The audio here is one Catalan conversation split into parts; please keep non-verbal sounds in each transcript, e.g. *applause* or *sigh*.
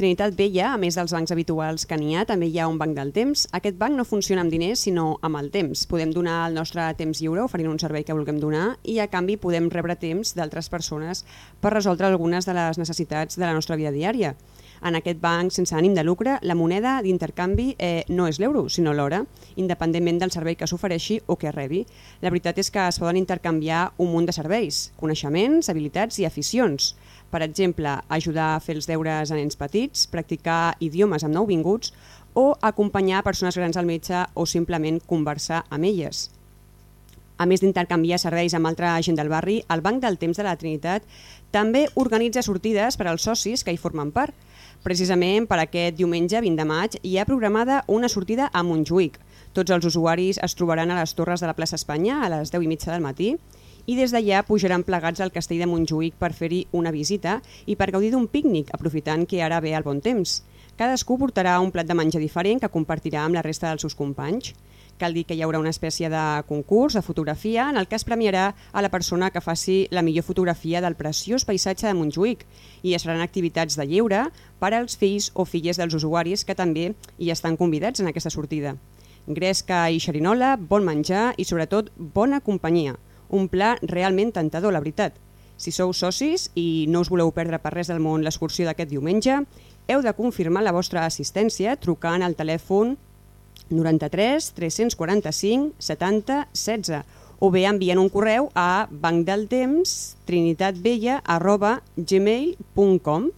Trinitat Vella, a més dels bancs habituals que n'hi ha, també hi ha un banc del temps. Aquest banc no funciona amb diners, sinó amb el temps. Podem donar el nostre temps lliure oferint un servei que vulguem donar i a canvi podem rebre temps d'altres persones per resoldre algunes de les necessitats de la nostra vida diària. En aquest banc sense ànim de lucre, la moneda d'intercanvi eh, no és l'euro, sinó l'hora, independentment del servei que s'ofereixi o que rebi. La veritat és que es poden intercanviar un munt de serveis, coneixements, habilitats i aficions. Per exemple, ajudar a fer els deures a nens petits, practicar idiomes amb nouvinguts o acompanyar persones grans al metge o simplement conversar amb elles. A més d'intercanviar serveis amb altra gent del barri, el Banc del Temps de la Trinitat també organitza sortides per als socis que hi formen part. Precisament per aquest diumenge 20 de maig hi ha programada una sortida a Montjuïc. Tots els usuaris es trobaran a les torres de la plaça Espanya a les 10 i mitja del matí i des d'allà pujaran plegats al castell de Montjuïc per fer-hi una visita i per gaudir d'un pícnic, aprofitant que ara ve el bon temps. Cadascú portarà un plat de menjar diferent que compartirà amb la resta dels seus companys. Cal dir que hi haurà una espècie de concurs de fotografia en el que es premiarà a la persona que faci la millor fotografia del preciós paisatge de Montjuïc i es faran activitats de lleure per als fills o filles dels usuaris que també hi estan convidats en aquesta sortida. Gresca i xerinola, bon menjar i sobretot bona companyia – un pla realment tentador, la veritat. Si sou socis i no us voleu perdre per res del món l'excursió d'aquest diumenge, heu de confirmar la vostra assistència trucant al telèfon 93 345 70 16 o bé enviant un correu a bancdeltemps trinitatbella arroba gmail.com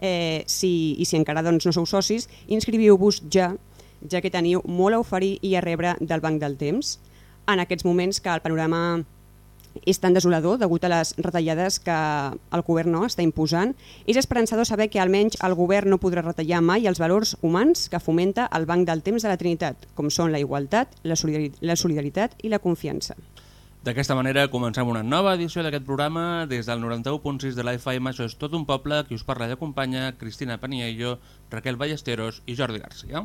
eh, si, i si encara doncs, no sou socis, inscriviu-vos ja, ja que teniu molt a oferir i a rebre del Banc del Temps. En aquests moments que el panorama és tan desolador degut a les retallades que el govern no està imposant. És esperançador saber que almenys el govern no podrà retallar mai els valors humans que fomenta el Banc del Temps de la Trinitat, com són la igualtat, la solidaritat i la confiança. D'aquesta manera comencem una nova edició d'aquest programa des del 91.6 de l'AFM. Això és tot un poble, qui us parla i acompanya Cristina Paniello, Raquel Ballesteros i Jordi Garcia.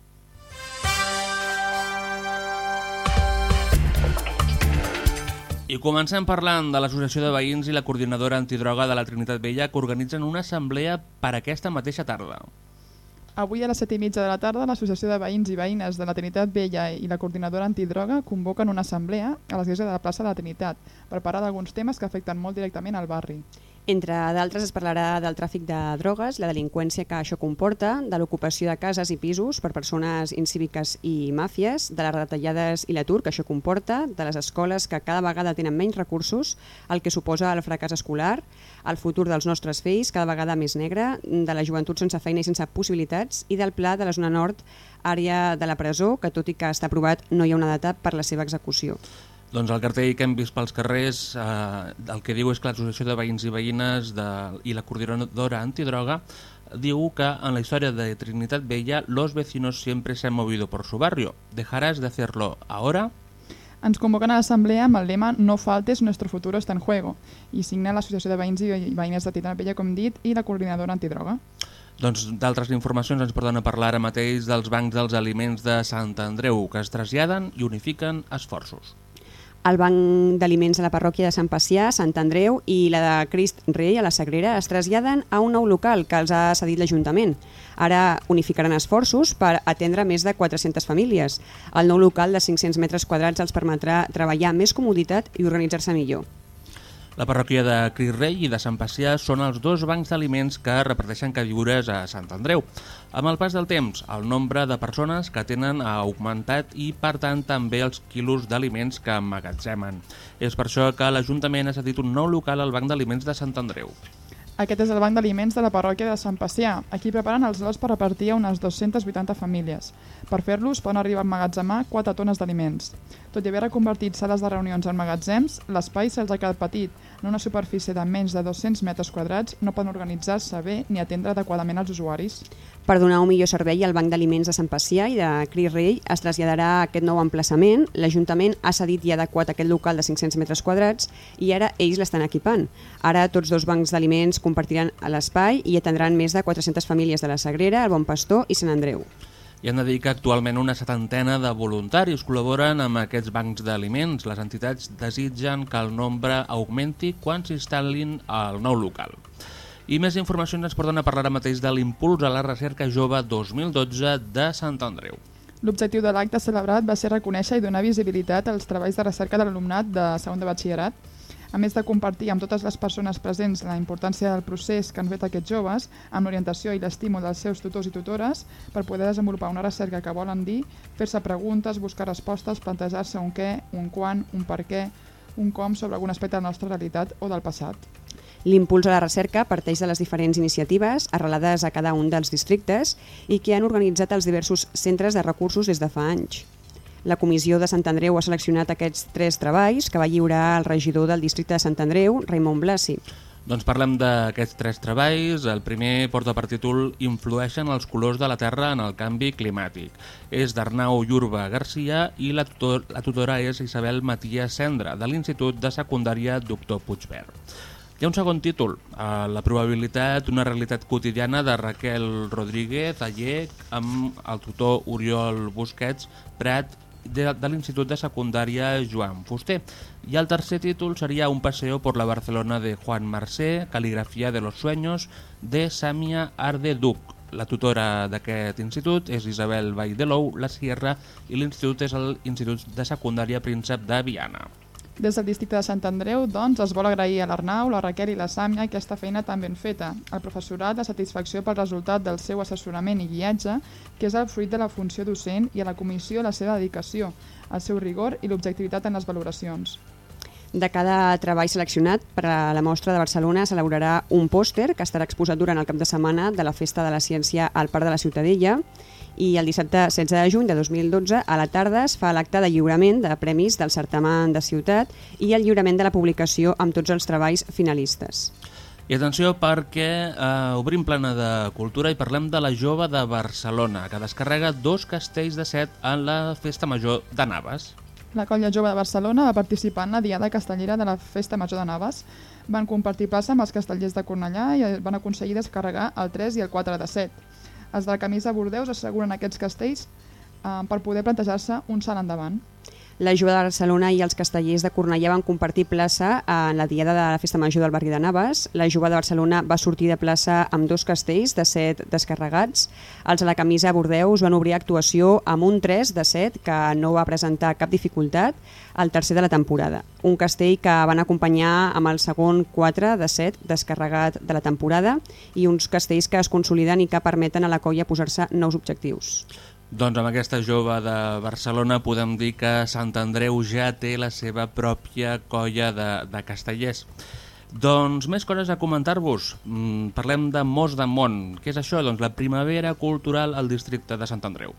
I comencem parlant de l'Associació de Veïns i la Coordinadora Antidroga de la Trinitat Vella que organitzen una assemblea per aquesta mateixa tarda. Avui a les 7 i mitja de la tarda l'Associació de Veïns i Veïnes de la Trinitat Vella i la Coordinadora Antidroga convoquen una assemblea a l'església de la plaça de la Trinitat per parlar d'alguns temes que afecten molt directament al barri. Entre d'altres es parlarà del tràfic de drogues, la delinqüència que això comporta, de l'ocupació de cases i pisos per persones incíviques i màfies, de les retallades i l'atur que això comporta, de les escoles que cada vegada tenen menys recursos, el que suposa el fracàs escolar, el futur dels nostres fills cada vegada més negre, de la joventut sense feina i sense possibilitats i del pla de la zona nord, àrea de la presó, que tot i que està aprovat no hi ha una data per la seva execució. Doncs el cartell que hem vist pels carrers eh, el que diu és que l'Associació de Veïns i Veïnes de, i la Coordinadora Antidroga diu que en la història de Trinitat Vella los vecinos siempre se han movido por su barrio. ¿Dejarás de hacerlo ahora? Ens convoquen a l'assemblea amb el lema No faltes, nuestro futuro está en juego i signa l'Associació de Veïns i Veïnes de Trinitat Vella, com dit, i la Coordinadora Antidroga. Doncs d'altres informacions ens porten a parlar ara mateix dels bancs dels aliments de Sant Andreu, que es traslladen i unifiquen esforços el Banc d'Aliments de la parròquia de Sant Pacià, Sant Andreu i la de Crist Rei a la Sagrera es traslladen a un nou local que els ha cedit l'Ajuntament. Ara unificaran esforços per atendre més de 400 famílies. El nou local de 500 metres quadrats els permetrà treballar més comoditat i organitzar-se millor. La parròquia de Cris Rei i de Sant Pacià són els dos bancs d'aliments que reparteixen queviures a Sant Andreu. Amb el pas del temps, el nombre de persones que tenen ha augmentat i, per tant, també els quilos d'aliments que emmagatzemen. És per això que l'Ajuntament ha cedit un nou local al Banc d'Aliments de Sant Andreu. Aquest és el banc d'aliments de la parròquia de Sant Pacià. Aquí preparen els lots per repartir a unes 280 famílies. Per fer-los poden arribar a emmagatzemar 4 tones d'aliments. Tot i haver reconvertit sales de reunions en magatzems, l'espai se'ls ha quedat petit. En una superfície de menys de 200 metres quadrats no poden organitzar-se bé ni atendre adequadament els usuaris. Per donar un millor servei al Banc d'Aliments de Sant Pacià i de Cri Rei es traslladarà a aquest nou emplaçament. L'Ajuntament ha cedit i adequat aquest local de 500 metres quadrats i ara ells l'estan equipant. Ara tots dos bancs d'aliments compartiran l'espai i atendran més de 400 famílies de la Sagrera, el Bon Pastor i Sant Andreu. I hem de dir que actualment una setantena de voluntaris col·laboren amb aquests bancs d'aliments. Les entitats desitgen que el nombre augmenti quan s'instal·lin al nou local. I més informacions ens porten a parlar ara mateix de l'impuls a la recerca jove 2012 de Sant Andreu. L'objectiu de l'acte celebrat va ser reconèixer i donar visibilitat als treballs de recerca de l'alumnat de segon de batxillerat, a més de compartir amb totes les persones presents la importància del procés que han fet aquests joves, amb l'orientació i l'estímul dels seus tutors i tutores, per poder desenvolupar una recerca que volen dir, fer-se preguntes, buscar respostes, plantejar-se un què, un quan, un per què, un com sobre algun aspecte de la nostra realitat o del passat. L'impuls a la recerca parteix de les diferents iniciatives arrelades a cada un dels districtes i que han organitzat els diversos centres de recursos des de fa anys. La comissió de Sant Andreu ha seleccionat aquests tres treballs que va lliurar el regidor del districte de Sant Andreu, Raimon Blasi. Doncs parlem d'aquests tres treballs. El primer porta per títol Influeixen els colors de la Terra en el canvi climàtic. És d'Arnau Llurba Garcia i la, tutor, la tutora és Isabel Matías Cendra, de l'Institut de Secundària Doctor Puigverd. Hi ha un segon títol, eh, La probabilitat d'una realitat quotidiana de Raquel Rodríguez Allec amb el tutor Oriol Busquets Prat de, de l'Institut de Secundària Joan Fuster. I el tercer títol seria Un paseo por la Barcelona de Juan Marcé, Caligrafia de los sueños, de Samia Ardeduc. La tutora d'aquest institut és Isabel Valldelou, la Sierra, i l'institut és l'Institut de Secundària Príncep de Viana. Des del districte de Sant Andreu, doncs, es vol agrair a l'Arnau, la Raquel i la Sàmia aquesta feina tan ben feta. El professorat la satisfacció pel resultat del seu assessorament i guiatge, que és el fruit de la funció docent, i a la comissió la seva dedicació, el seu rigor i l'objectivitat en les valoracions. De cada treball seleccionat per a la mostra de Barcelona s'elaborarà un pòster que estarà exposat durant el cap de setmana de la Festa de la Ciència al Parc de la Ciutadella i el dissabte 16 de juny de 2012 a la tarda es fa l'acte de lliurament de premis del certamen de ciutat i el lliurament de la publicació amb tots els treballs finalistes. I atenció perquè eh, obrim plana de cultura i parlem de la jove de Barcelona, que descarrega dos castells de set en la Festa Major de Naves. La colla jove de Barcelona va participar en la Diada Castellera de la Festa Major de Naves. Van compartir plaça amb els castellers de Cornellà i van aconseguir descarregar el 3 i el 4 de 7. Els de la camisa Bordeus asseguren aquests castells eh, per poder plantejar-se un salt endavant. La Jove de Barcelona i els castellers de Cornellà van compartir plaça en la diada de la Festa Major del barri de Navas. La Jove de Barcelona va sortir de plaça amb dos castells de set descarregats. Els de la camisa Bordeus van obrir actuació amb un 3 de 7 que no va presentar cap dificultat al tercer de la temporada. Un castell que van acompanyar amb el segon 4 de 7 descarregat de la temporada i uns castells que es consoliden i que permeten a la colla posar-se nous objectius. Doncs amb aquesta jove de Barcelona podem dir que Sant Andreu ja té la seva pròpia colla de, de castellers. Doncs més coses a comentar-vos. Mm, parlem de Mos de Mont. Què és això? Doncs la primavera cultural al districte de Sant Andreu.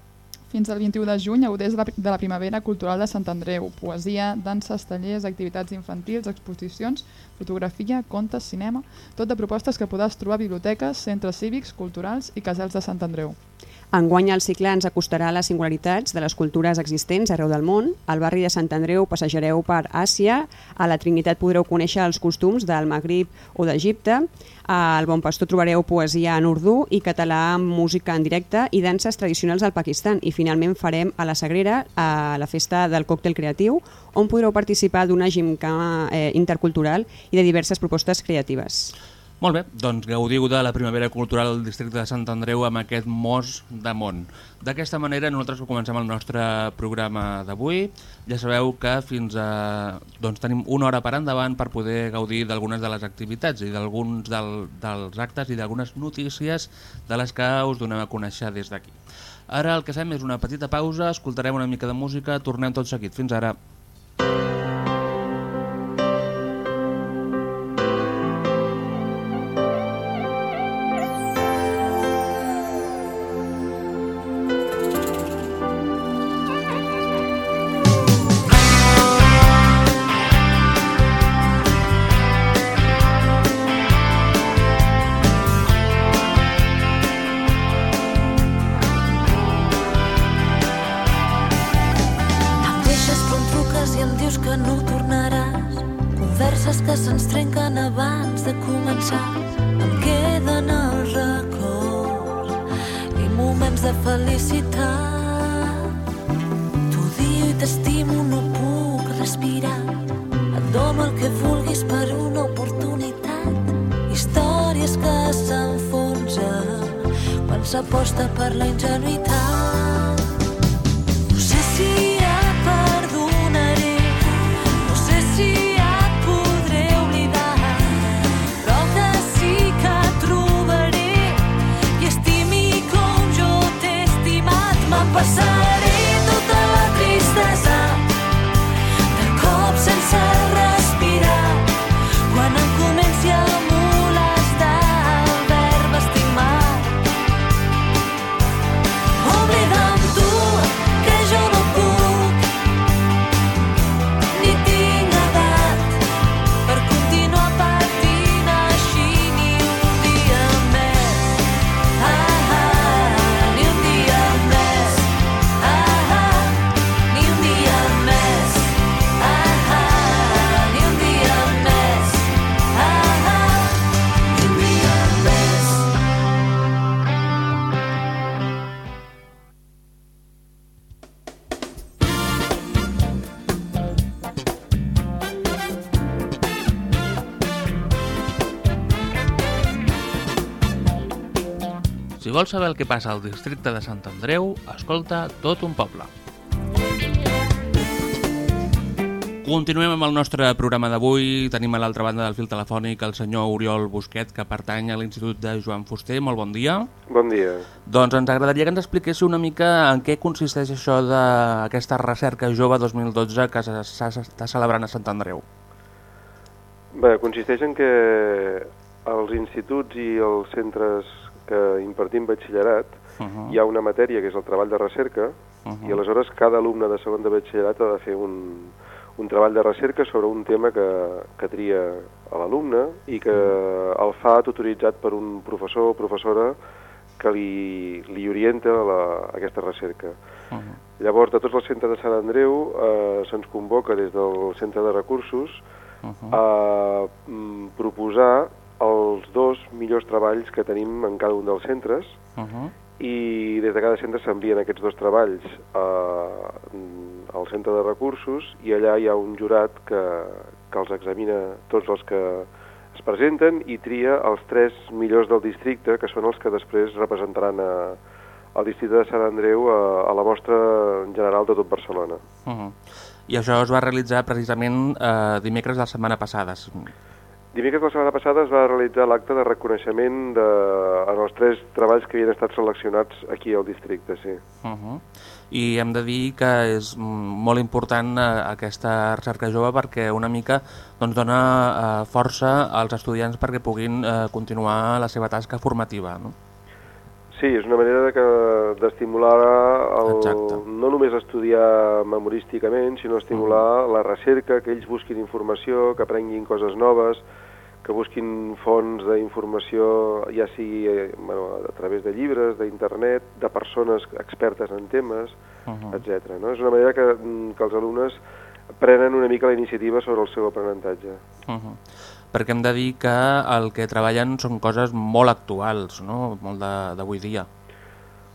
Fins al 21 de juny la, de la Primavera Cultural de Sant Andreu. Poesia, danses, tallers, activitats infantils, exposicions, fotografia, contes, cinema... Tot de propostes que podràs trobar a biblioteques, centres cívics, culturals i casals de Sant Andreu. Enguany el cicle ens acostarà a les singularitats de les cultures existents arreu del món. Al barri de Sant Andreu passejareu per Àsia, a la Trinitat podreu conèixer els costums del Magrib o d'Egipte, al Bon Pastor trobareu poesia en urdú i català amb música en directe i danses tradicionals del Pakistan. I finalment farem a la Sagrera a la festa del còctel creatiu, on podreu participar d'una gimcana eh, intercultural i de diverses propostes creatives. Molt bé, doncs gaudiu de la primavera cultural del districte de Sant Andreu amb aquest mos de món. D'aquesta manera nosaltres comencem el nostre programa d'avui. Ja sabeu que fins a... doncs tenim una hora per endavant per poder gaudir d'algunes de les activitats i d'alguns del, dels actes i d'algunes notícies de les que us donem a conèixer des d'aquí. Ara el que fem és una petita pausa, escoltarem una mica de música, tornem tot seguit. Fins ara. Si vols saber el que passa al districte de Sant Andreu, escolta tot un poble. Continuem amb el nostre programa d'avui. Tenim a l'altra banda del fil telefònic el senyor Oriol Busquet, que pertany a l'Institut de Joan Fuster. Molt bon dia. Bon dia. Doncs ens agradaria que ens expliquéssiu una mica en què consisteix això d'aquesta recerca jove 2012 que se- se- s'està celebrant a Sant Andreu. Bé, consisteix en que als instituts i els centres que impartim batxillerat Uh -huh. hi ha una matèria que és el treball de recerca Uh -huh. i aleshores cada alumne de segon de batxillerat ha de fer un, un treball de recerca sobre un tema que, que tria a l'alumne i que el fa tutoritzat per un professor o professora que li, li orienta a, la, a aquesta recerca. Uh -huh. Llavors, de tots els centres de Sant Andreu eh, se'ns convoca des del centre de recursos Uh -huh. a mm, proposar els dos millors treballs que tenim en cada un dels centres Uh -huh. i des de cada centre s'envien aquests dos treballs a, mm, al centre de recursos i allà hi ha un jurat que, que els examina tots els que es presenten i tria els tres millors del districte, que són els que després representaran a, al districte de Sant Andreu a, a la mostra general de tot Barcelona. Uh -huh. I això es va realitzar precisament eh, dimecres de la setmana passada. Dimecres la setmana passada es va realitzar l'acte de reconeixement de, en els tres treballs que havien estat seleccionats aquí al districte, sí. Uh -huh. I hem de dir que és mm, molt important eh, aquesta recerca jove perquè una mica doncs, dona eh, força als estudiants perquè puguin eh, continuar la seva tasca formativa. No? Sí, és una manera de d'estimular el, Exacte. no només estudiar memorísticament, sinó estimular la recerca, que ells busquin informació, que aprenguin coses noves, que busquin fonts d'informació, ja sigui eh, bueno, a través de llibres, d'internet, de persones expertes en temes, Uh -huh. etc. No? És una manera que, mm, que els alumnes prenen una mica la iniciativa sobre el seu aprenentatge. Uh -huh. Perquè hem de dir que el que treballen són coses molt actuals, no? molt d'avui dia.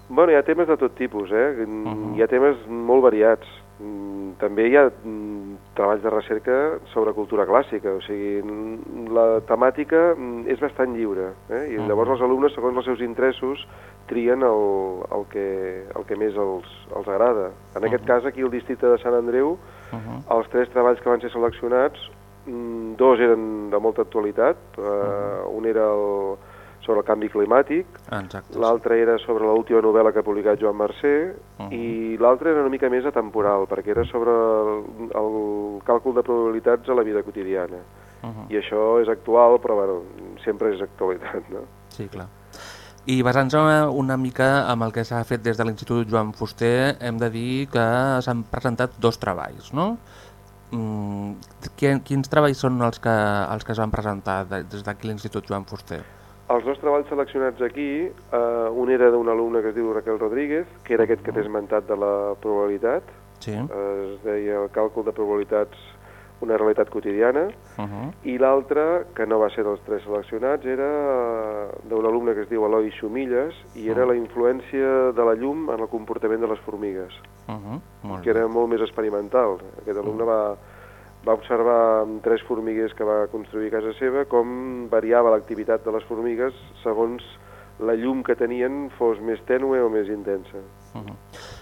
Bueno, hi ha temes de tot tipus, eh? Uh -huh. Hi ha temes molt variats. Mm, També hi ha mm, treballs de recerca sobre cultura clàssica, o sigui, mm, la temàtica és bastant lliure, eh? I llavors els alumnes, segons els seus interessos, trien el, el, que, el que més els, els agrada. En aquest Uh-huh. cas, aquí al districte de Sant Andreu, Uh -huh. els tres treballs que van ser seleccionats, dos eren de molta actualitat, uh, un era el, sobre el canvi climàtic, l'altre era sobre l'última novel·la que ha publicat Joan Mercè, Mhm. i l'altre era una mica més atemporal, perquè era sobre el, el càlcul de probabilitats a la vida quotidiana. Uh -huh. I això és actual, però bueno, sempre és actualitat, no? Sí, clar. I basant-se una mica amb el que s'ha fet des de l'Institut Joan Fuster, hem de dir que s'han presentat dos treballs, no? Mm, quin, quins treballs són els que, els que es van presentar de, des d'aquí l'Institut Joan Fuster? Els dos treballs seleccionats aquí, eh, un era d'un alumne que es diu Raquel Rodríguez, que era aquest que t'he esmentat de la probabilitat, Sí. es deia el càlcul de probabilitats una realitat quotidiana, Uh -huh. i l'altre, que no va ser dels tres seleccionats, era eh, d'un alumne que es diu Eloi Xumilles, i era la influència de la llum en el comportament de les formigues, Uh -huh. Molt que era molt més experimental. Aquest alumne va, va observar amb tres formiguers que va construir a casa seva com variava l'activitat de les formigues segons la llum que tenien fos més tènue o més intensa. Uh -huh.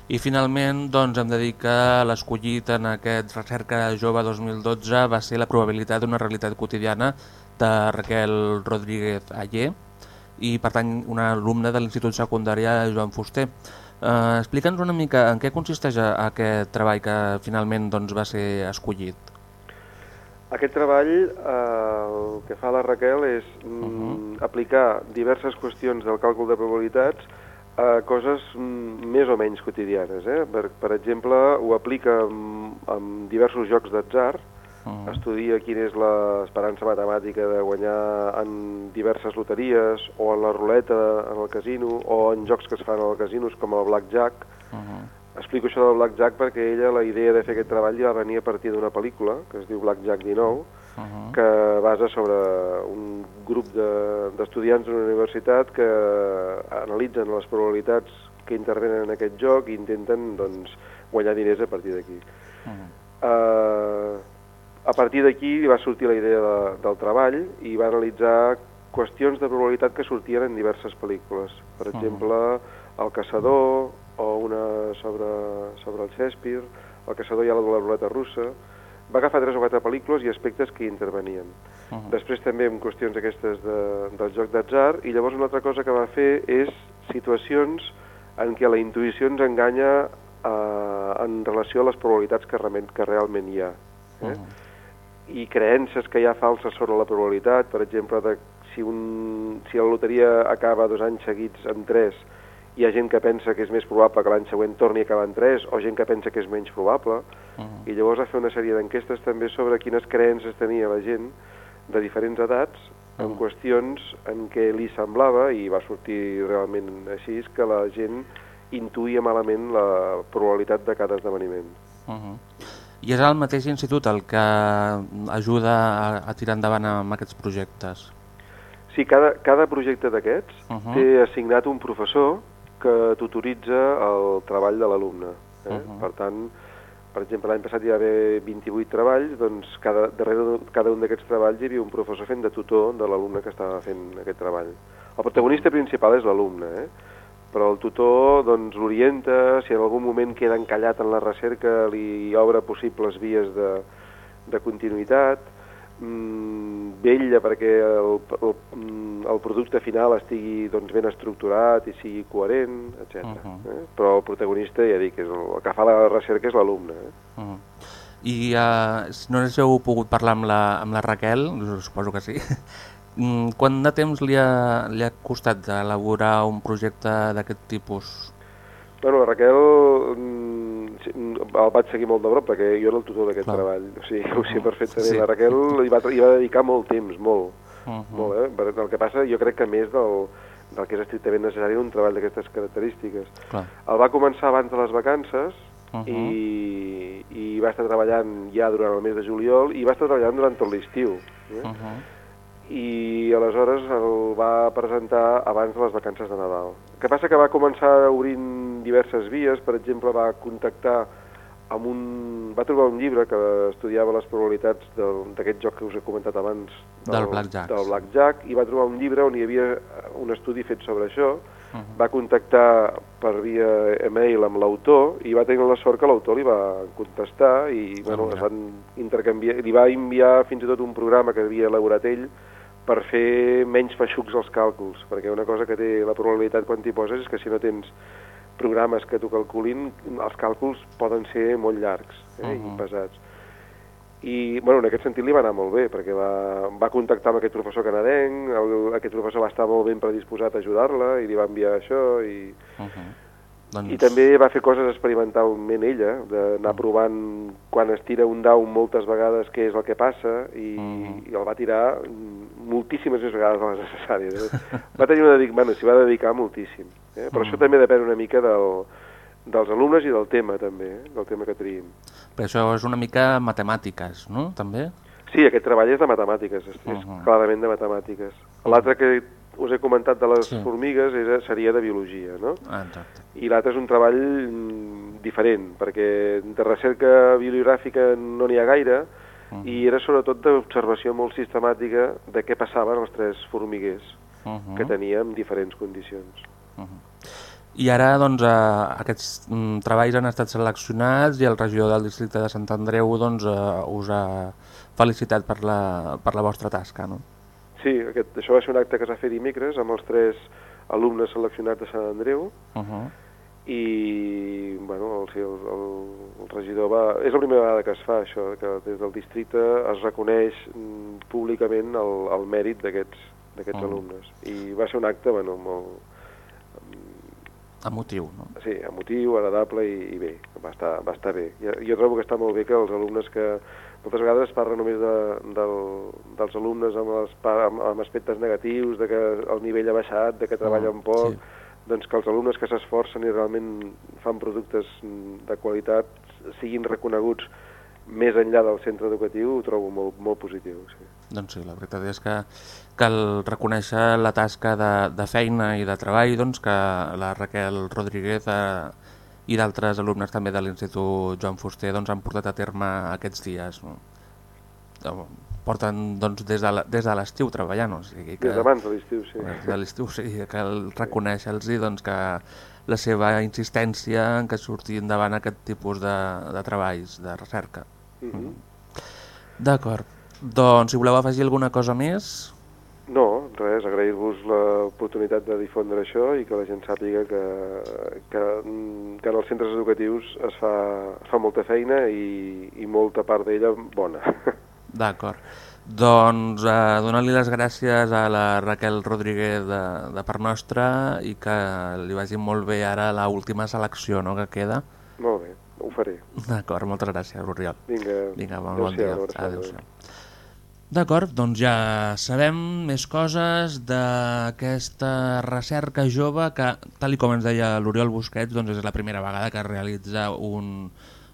I finalment doncs, hem de dir que l'escollit en aquest Recerca Jove 2012 va ser la probabilitat d'una realitat quotidiana de Raquel Rodríguez Allé i per tant una alumna de l'Institut Secundari Joan Fuster. Uh, Explica'ns una mica en què consisteix aquest treball que finalment doncs, va ser escollit. Aquest treball, eh, el que fa la Raquel és mm, aplicar diverses qüestions del càlcul de probabilitats a coses mm, més o menys quotidianes. Eh? Per, per exemple, ho aplica amb, amb diversos jocs d'atzar, Uh -huh. estudia quina és l'esperança matemàtica de guanyar en diverses loteries o en la ruleta en el casino o en jocs que es fan al casinos com el blackjack. Uh -huh. Explico això del blackjack perquè ella la idea de fer aquest treball va venir a partir d'una pel·lícula que es diu Blackjack 19 Uh -huh. que basa sobre un grup de- d'estudiants d'una universitat que analitzen les probabilitats que intervenen en aquest joc i intenten doncs, guanyar diners a partir d'aquí. Uh -huh. Uh, a partir d'aquí va sortir la idea de, del treball i va analitzar qüestions de probabilitat que sortien en diverses pel·lícules. Per Mhm. exemple, El caçador o una sobre, sobre el Shakespeare, El caçador i la de la ruleta russa. Va agafar tres o quatre pel·lícules i aspectes que hi intervenien. Uh -huh. Després també amb qüestions aquestes de, del joc d'atzar i llavors una altra cosa que va fer és situacions en què la intuïció ens enganya eh, en relació a les probabilitats que, realment, que realment hi ha. Eh? Uh -huh. I creences que hi ha falses sobre la probabilitat, per exemple, de si, un, si la loteria acaba dos anys seguits en tres, hi ha gent que pensa que és més probable que l'any següent torni a acabar en tres, o gent que pensa que és menys probable, Uh -huh. i llavors va fer una sèrie d'enquestes també sobre quines creences tenia la gent de diferents edats en Ah. qüestions en què li semblava, i va sortir realment així, que la gent intuïa malament la probabilitat de cada esdeveniment. Uh -huh. I és el mateix institut el que ajuda a, a tirar endavant amb aquests projectes. Sí, cada, cada projecte d'aquests Uh -huh. té assignat un professor que tutoritza el treball de l'alumne. Eh? Uh -huh. Per tant, per exemple, l'any passat hi va haver 28 treballs, doncs cada, darrere de cada un d'aquests treballs hi havia un professor fent de tutor de l'alumne que estava fent aquest treball. El protagonista principal és l'alumne, eh? però el tutor doncs, l'orienta, si en algun moment queda encallat en la recerca li obre possibles vies de, de continuïtat, mm, vetlla perquè el, el, mm, el producte final estigui doncs, ben estructurat i sigui coherent, etc. Uh. -huh. eh? Però el protagonista, ja dic, és el, el que fa la recerca és l'alumne. Eh? Uh -huh. I uh, si no haguéssiu pogut parlar amb la, amb la Raquel, suposo que sí, *laughs* mm, quant de temps li ha, li ha costat elaborar un projecte d'aquest tipus? Bueno, la Raquel mm, el vaig seguir molt de prop perquè jo era el tutor d'aquest treball, o sigui, ho sé perfectament. Sí. La Raquel hi va, hi va dedicar molt temps, molt. Uh -huh. Molt, eh? Per- El que passa, jo crec que més del, del que és estrictament necessari un treball d'aquestes característiques. Clar. El va començar abans de les vacances Uh -huh. i, i va estar treballant ja durant el mes de juliol i va estar treballant durant tot l'estiu. Eh? Uh -huh. I aleshores el va presentar abans de les vacances de Nadal. Que passa que va començar obrint diverses vies, per exemple, va contactar amb un... va trobar un llibre que estudiava les probabilitats del- d'aquest joc que us he comentat abans, Del blackjack. del blackjack, i va trobar un llibre on hi havia un estudi fet sobre això, Uh -huh. va contactar per via email amb l'autor i va tenir la sort que l'autor li va contestar i bueno, mira. es van intercanviar, li va enviar fins i tot un programa que havia elaborat ell per fer menys feixucs els càlculs, perquè una cosa que té la probabilitat quan t'hi poses és que si no tens programes que t'ho calculin, els càlculs poden ser molt llargs eh, Mhm. i pesats. I, bueno, en aquest sentit li va anar molt bé, perquè va, va contactar amb aquest professor canadenc, el, aquest professor va estar molt ben predisposat a ajudar-la i li va enviar això, i, Uh -huh. Doncs... i també va fer coses experimentalment ella, d'anar provant quan es tira un dau moltes vegades què és el que passa, i, Mhm. i el va tirar mm, moltíssimes més vegades de les necessàries. Eh? Va tenir una dedic... bueno, s'hi va dedicar moltíssim, eh? però això Mhm. també depèn una mica del, dels alumnes i del tema també, eh? del tema que triem. Però això és una mica matemàtiques, no? També? Sí, aquest treball és de matemàtiques, és, és Mhm. clarament de matemàtiques. L'altre que us he comentat de les Sí. formigues era, seria de biologia, no? Ah, exacte. I l'altre és un treball mm, diferent, perquè de recerca bibliogràfica no n'hi ha gaire, Mhm. i era sobretot d'observació molt sistemàtica de què passava en els tres formiguers Uh -huh. que tenia en diferents condicions. I ara, doncs, eh, aquests mm, treballs han estat seleccionats i el regidor del districte de Sant Andreu doncs, eh, us ha felicitat per la, per la vostra tasca, no? Sí, aquest, això va ser un acte que es va fer dimecres amb els tres alumnes seleccionats de Sant Andreu Uh -huh. i bueno, el, el, el, regidor va... És la primera vegada que es fa això, que des del districte es reconeix mm, públicament el, el mèrit d'aquests d'aquests Mm. alumnes. I va ser un acte bueno, molt, Emotiu, no? sí, emotiu, agradable i, i bé, va estar, va estar bé. Jo, jo trobo que està molt bé que els alumnes que moltes vegades es parla només de, del, dels alumnes amb, les, amb, amb aspectes negatius, de que el nivell ha baixat, de que treballen Mm, poc, sí. doncs que els alumnes que s'esforcen i realment fan productes de qualitat siguin reconeguts més enllà del centre educatiu ho trobo molt, molt positiu. Sí. Doncs sí, la veritat és que cal reconèixer la tasca de, de feina i de treball doncs, que la Raquel Rodríguez eh, i d'altres alumnes també de l'Institut Joan Fuster doncs, han portat a terme aquests dies. No? Eh, Porten doncs, des de la- des de l'estiu treballant, o sigui que... Des d'abans de l'estiu, sí. Des de l'estiu, sí, cal reconèixer-los doncs, que la seva insistència en que surti endavant aquest tipus de, de treballs, de recerca. Mhm. D'acord. Doncs, si voleu afegir alguna cosa més... No, res, agrair-vos l'oportunitat de difondre això i que la gent sàpiga que, que, que en els centres educatius es fa, es fa molta feina i, i molta part d'ella bona. *laughs* D'acord. Doncs eh, donar-li les gràcies a la Raquel Rodríguez de, de part nostra i que li vagi molt bé ara la última selecció no, que queda. Molt bé, ho faré. D'acord, moltes gràcies, Oriol. Vinga, Vinga, bon, bon dia. Adéu-siau. D'acord, doncs ja sabem més coses d'aquesta recerca jove que, tal i com ens deia l'Oriol Busquets, doncs és la primera vegada que realitza un,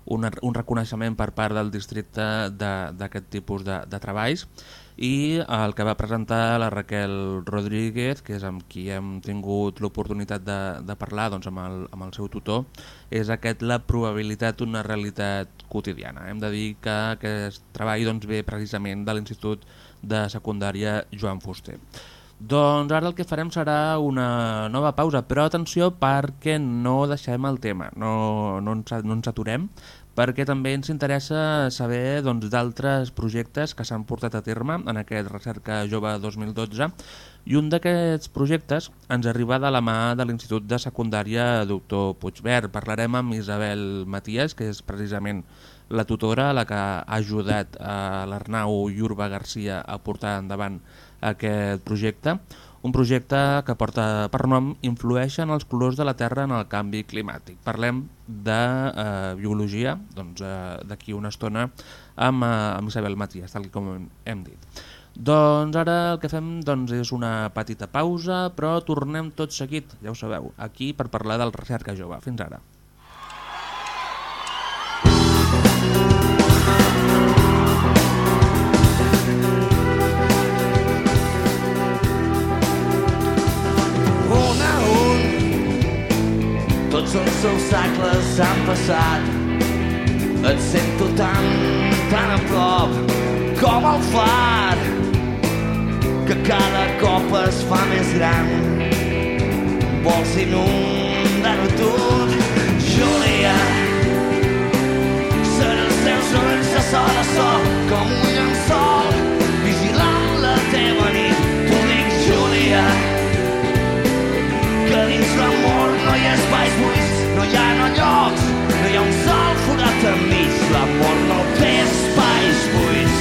un, un reconeixement per part del districte de- d'aquest tipus de, de treballs i el que va presentar la Raquel Rodríguez, que és amb qui hem tingut l'oportunitat de, de parlar doncs amb, el, amb el seu tutor, és aquest la probabilitat d'una realitat quotidiana. Hem de dir que aquest treball doncs, ve precisament de l'Institut de Secundària Joan Fuster. Doncs ara el que farem serà una nova pausa, però atenció perquè no deixem el tema, no, no, ens, no ens aturem, perquè també ens interessa saber doncs, d'altres projectes que s'han portat a terme en aquest Recerca Jove 2012 i un d'aquests projectes ens arriba de la mà de l'Institut de Secundària Doctor Puigverd. Parlarem amb Isabel Matías, que és precisament la tutora, la que ha ajudat a l'Arnau Iurba Garcia a portar endavant aquest projecte, un projecte que porta per nom Influeixen els colors de la Terra en el canvi climàtic. Parlem de eh, biologia doncs, eh, d'aquí una estona amb, eh, amb Isabel Matías, tal com hem dit. Doncs ara el que fem doncs, és una petita pausa, però tornem tot seguit, ja ho sabeu, aquí per parlar del Recerca Jove. Fins ara. S'han passat. Et sento tan, tan a prop com el far que cada cop es fa més gran. Vols inundar-ho tot Júlia? Seré els teus ulls de sol a sol com un llençol vigilant la teva nit. T'ho dic Júlia que dins l'amor no hi ha espais buits, ha no llocs, no hi ha un sol forat enmig, l'amor no té espais buits.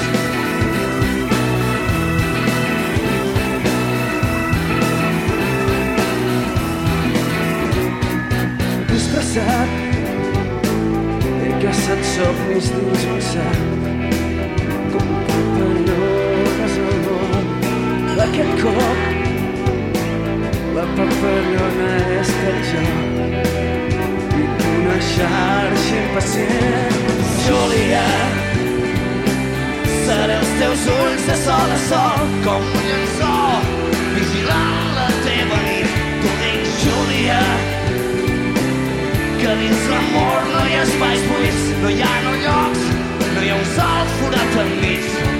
Disfressat, he caçat somnis dins un sac, com papallones al món. Aquest cop la papallona és per jo tu xarxa impacient. Júlia, seré els teus ulls de sol a sol, com un llençol, vigilant la teva nit. Tu dic, Júlia, que dins l'amor no hi ha espais buits, no hi ha no llocs, no hi ha un sol forat enmig.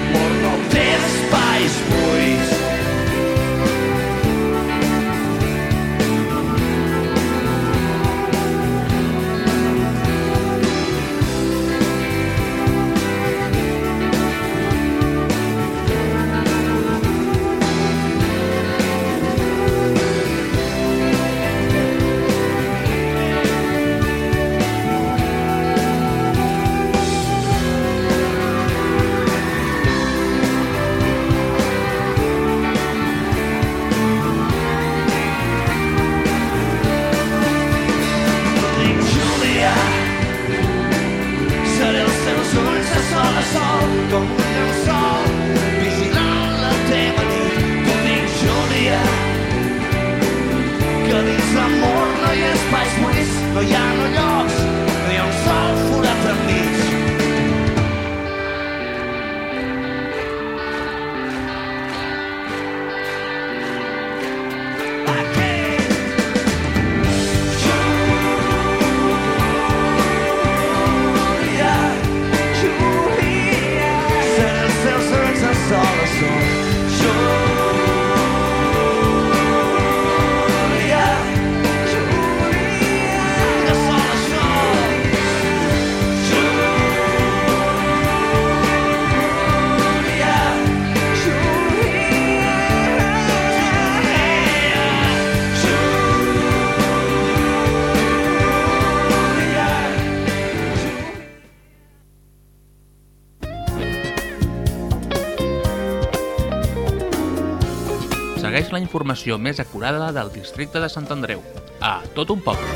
Segueix la informació més acurada del districte de Sant Andreu. A tot un poble.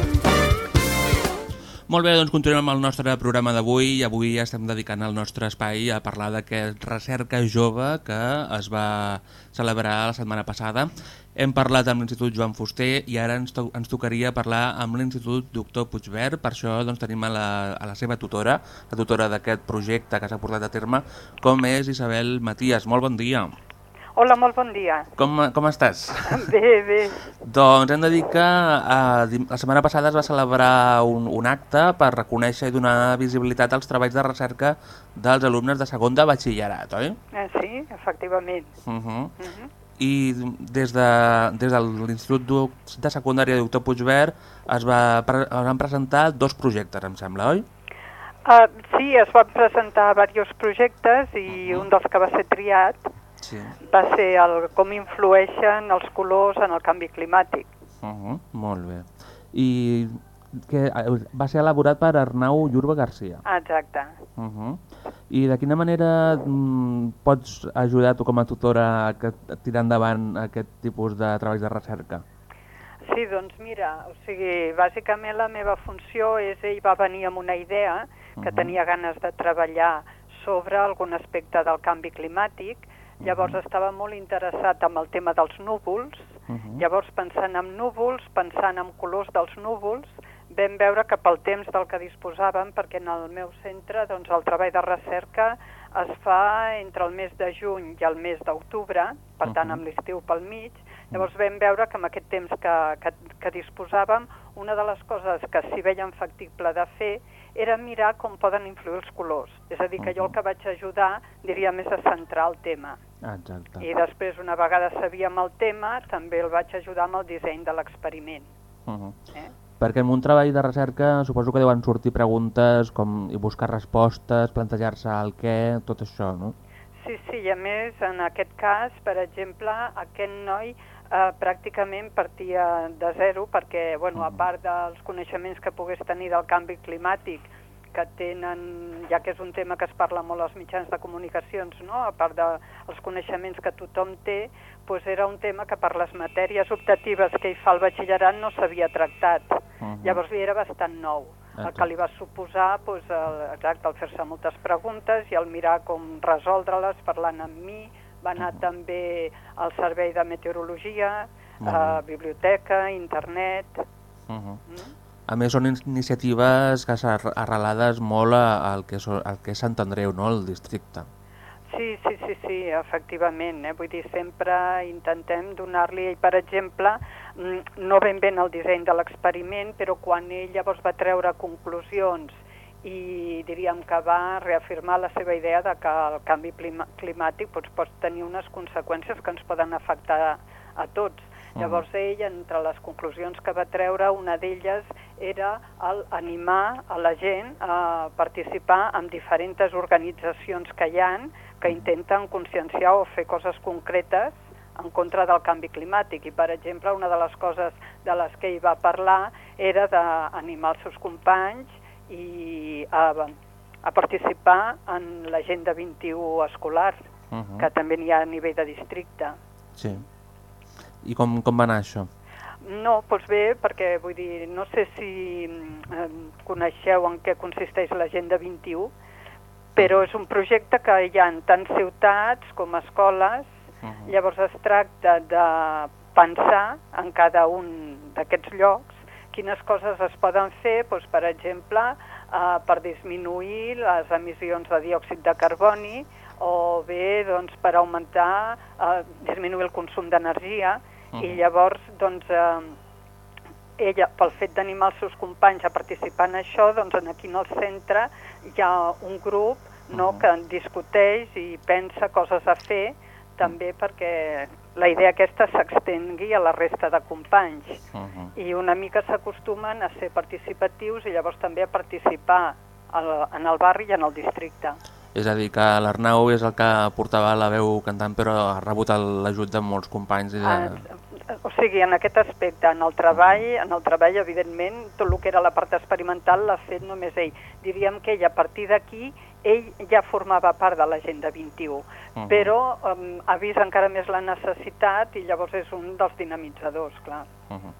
Molt bé, doncs continuem amb el nostre programa d'avui i avui estem dedicant el nostre espai a parlar d'aquest recerca jove que es va celebrar la setmana passada. Hem parlat amb l'Institut Joan Fuster i ara ens, to ens tocaria parlar amb l'Institut Doctor Puigverd. Per això doncs, tenim a la, a la seva tutora, la tutora d'aquest projecte que s'ha portat a terme, com és Isabel Matías. Molt bon dia. Hola, molt bon dia. Com, com estàs? Bé, bé. Doncs hem de dir que eh, la setmana passada es va celebrar un, un acte per reconèixer i donar visibilitat als treballs de recerca dels alumnes de segon de batxillerat, oi? Eh, sí, efectivament. Uh -huh. Mhm. I des de, des de l'Institut de Secundària Doctor Puigverd es, va, es van presentar dos projectes, em sembla, oi? Uh, sí, es van presentar diversos projectes i un dels que va ser triat Sí. va ser el com influeixen els colors en el canvi climàtic. Uh -huh. Molt bé. I que va ser elaborat per Arnau Llurba Garcia. Exacte. Uh -huh. I de quina manera mm, pots ajudar tu com a tutora a, tirar endavant aquest tipus de treballs de recerca? Sí, doncs mira, o sigui, bàsicament la meva funció és, ell va venir amb una idea que Mhm. tenia ganes de treballar sobre algun aspecte del canvi climàtic, llavors estava molt interessat amb el tema dels núvols, Mhm. llavors pensant en núvols, pensant en colors dels núvols, vam veure que pel temps del que disposàvem, perquè en el meu centre doncs, el treball de recerca es fa entre el mes de juny i el mes d'octubre, per tant amb l'estiu pel mig, llavors vam veure que amb aquest temps que, que, que disposàvem, una de les coses que s'hi veien factible de fer era mirar com poden influir els colors. És a dir, que jo el que vaig ajudar, diríem, és a centrar el tema. Exacte. I després, una vegada sabíem el tema, també el vaig ajudar amb el disseny de l'experiment. Uh -huh. Eh? Perquè en un treball de recerca suposo que deuen sortir preguntes com i buscar respostes, plantejar-se el què, tot això, no? Sí, sí, i a més, en aquest cas, per exemple, aquest noi eh, pràcticament partia de zero perquè, bueno, a part dels coneixements que pogués tenir del canvi climàtic, que tenen, ja que és un tema que es parla molt als mitjans de comunicacions, no? a part dels coneixements que tothom té, doncs era un tema que per les matèries optatives que hi fa el batxillerat no s'havia tractat. Mhm. Llavors li era bastant nou. El que li va suposar, doncs, el, exacte, el fer-se moltes preguntes i el mirar com resoldre-les parlant amb mi, va anar també al servei de meteorologia, Molt a biblioteca, internet... Uh -huh. Mm? A més, són iniciatives que arrelades molt al que, so- al que és Sant Andreu, no?, el districte. Sí, sí, sí, sí, efectivament. Eh? Vull dir, sempre intentem donar-li, per exemple, mm, no ben bé en el disseny de l'experiment, però quan ell llavors va treure conclusions i diríem que va reafirmar la seva idea de que el canvi climàtic doncs, pot tenir unes conseqüències que ens poden afectar a tots. Llavors ell, entre les conclusions que va treure, una d'elles era el animar a la gent a participar en diferents organitzacions que hi han que intenten conscienciar o fer coses concretes en contra del canvi climàtic. I, per exemple, una de les coses de les que ell va parlar era d'animar els seus companys i a, a participar en l'agenda 21 escolar, Uh -huh. que també n'hi ha a nivell de districte. Sí. I com, com va anar això? No, doncs bé, perquè vull dir, no sé si eh, coneixeu en què consisteix l'Agenda 21, però és un projecte que hi ha en tant ciutats com escoles, Uh -huh. llavors es tracta de pensar en cada un d'aquests llocs quines coses es poden fer, doncs, per exemple, eh, per disminuir les emissions de diòxid de carboni o bé doncs, per augmentar, eh, disminuir el consum d'energia Mhm. i llavors doncs, eh, ella, pel fet d'animar els seus companys a participar en això, doncs aquí en el centre hi ha un grup no, Mhm. que discuteix i pensa coses a fer també perquè la idea aquesta s'extengui a la resta de companys Uh -huh. i una mica s'acostumen a ser participatius i llavors també a participar al, en el barri i en el districte. És a dir, que l'Arnau és el que portava la veu cantant, però ha rebut l'ajut de molts companys. I de... Ah, o sigui, en aquest aspecte, en el treball, en el treball, evidentment, tot el que era la part experimental l'ha fet només ell. Diríem que ell, a partir d'aquí, ell ja formava part de l'Agenda 21, Mhm. però um, ha vist encara més la necessitat i llavors és un dels dinamitzadors, clar. Uh -huh.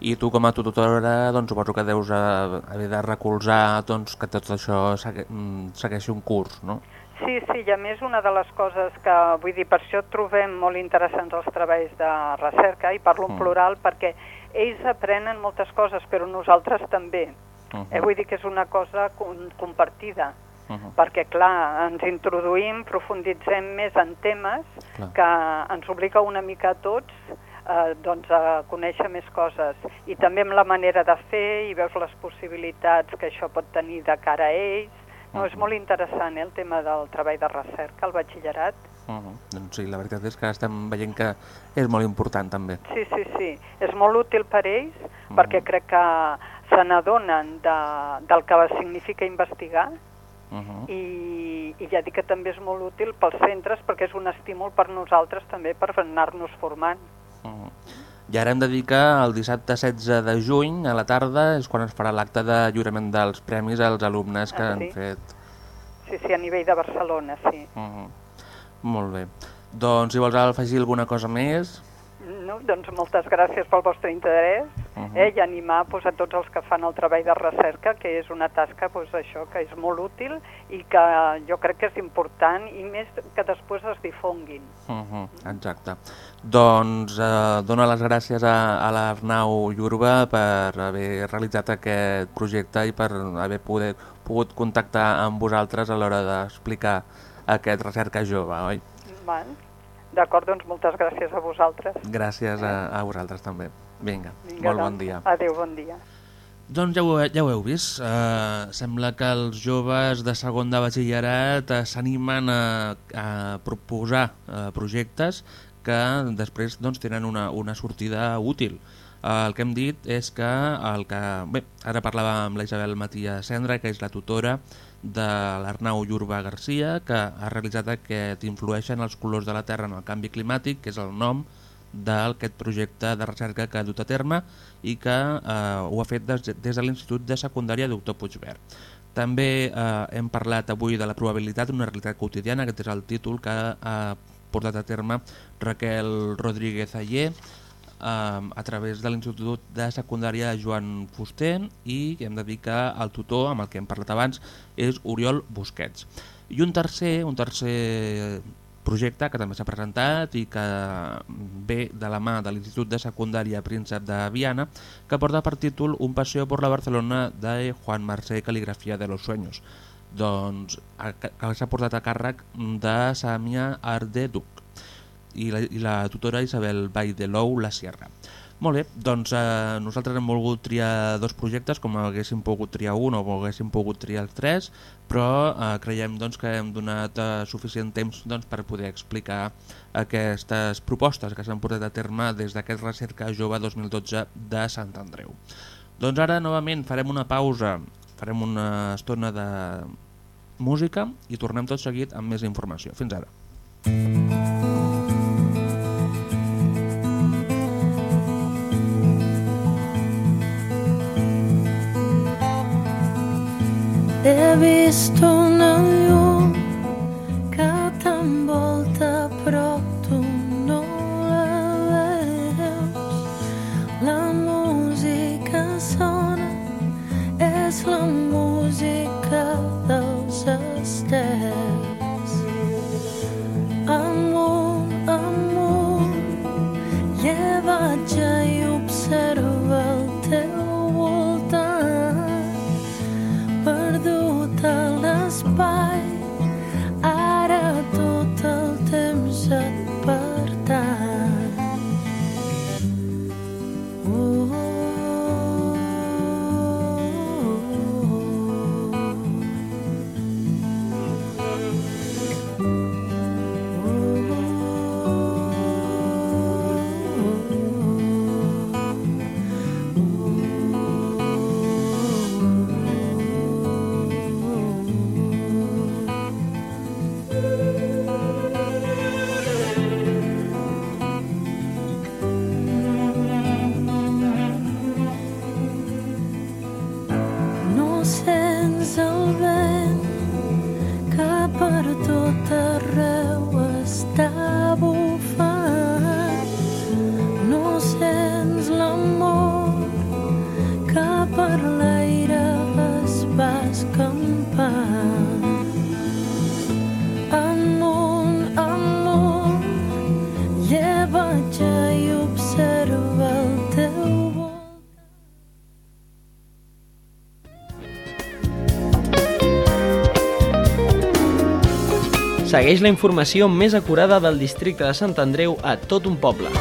I tu com a tutora doncs, suposo que deus eh, haver de recolzar doncs, que tot això segui, mm, segueixi un curs, no? Sí, sí, i a més una de les coses que, vull dir, per això trobem molt interessants els treballs de recerca, i parlo en Mm. plural perquè ells aprenen moltes coses, però nosaltres també. Uh -huh. Eh, vull dir que és una cosa com- compartida, Uh -huh. perquè, clar, ens introduïm, profunditzem més en temes Clar. que ens obliga una mica a tots eh, doncs a conèixer més coses. I també amb la manera de fer i veus les possibilitats que això pot tenir de cara a ells. No, és Mhm. molt interessant eh, el tema del treball de recerca al batxillerat. Uh -huh. Doncs sí, la veritat és que estem veient que és molt important també. Sí, sí, sí. És molt útil per ells Mhm. perquè crec que se n'adonen de, del que significa investigar Uh -huh. i, i ja dic que també és molt útil pels centres perquè és un estímul per nosaltres també per anar-nos formant. Uh -huh. I ara hem de dir que el dissabte 16 de juny a la tarda és quan es farà l'acte de lliurament dels premis als alumnes que Ah, han sí? fet. Sí, sí, a nivell de Barcelona, sí. Uh -huh. Molt bé. Doncs si vols afegir alguna cosa més... No, doncs moltes gràcies pel vostre interès Mhm. eh, i animar pues, a tots els que fan el treball de recerca, que és una tasca pues, això que és molt útil i que jo crec que és important i més que després es difonguin. Uh -huh, exacte. Doncs eh, dono les gràcies a, a l'Arnau Llurba per haver realitzat aquest projecte i per haver poder, pogut contactar amb vosaltres a l'hora d'explicar aquest recerca jove, oi? Val? D'acord, doncs moltes gràcies a vosaltres. Gràcies a, a vosaltres també. Vinga, Vinga, molt doncs, bon dia. Adéu, bon dia. Doncs ja ho, ja ho heu vist, uh, sembla que els joves de segon de batxillerat uh, s'animen a, a proposar uh, projectes que després doncs, tenen una, una sortida útil. Uh, el que hem dit és que, el que bé, ara parlava amb la Isabel Matia Cendra, que és la tutora de l'Arnau Llurba Garcia, que ha realitzat aquest Influeixen els colors de la Terra en el canvi climàtic, que és el nom d'aquest projecte de recerca que ha dut a terme i que eh, ho ha fet des, des de l'Institut de Secundària Doctor Puigverd. També eh, hem parlat avui de la probabilitat d'una realitat quotidiana, aquest és el títol que ha portat a terme Raquel Rodríguez Ayer a través de l'Institut de Secundària Joan Fuster i hem de dir que el tutor, amb el que hem parlat abans, és Oriol Busquets. I un tercer, un tercer projecte que també s'ha presentat i que ve de la mà de l'Institut de Secundària Príncep de Viana, que porta per títol Un paseo por la Barcelona de Juan Marcé Caligrafía de los Sueños, doncs, que s'ha portat a càrrec de Samia Ardeduc i la, i la tutora Isabel Valldelou La Sierra. Molt bé, doncs eh, nosaltres hem volgut triar dos projectes, com haguéssim pogut triar un o haguéssim pogut triar els tres, però eh, creiem doncs, que hem donat eh, suficient temps doncs, per poder explicar aquestes propostes que s'han portat a terme des d'aquest Recerca Jove 2012 de Sant Andreu. Doncs ara, novament, farem una pausa, farem una estona de música i tornem tot seguit amb més informació. Fins ara. He vist una llum llevatge i observa el teu. Segueix la informació més acurada del districte de Sant Andreu a tot un poble.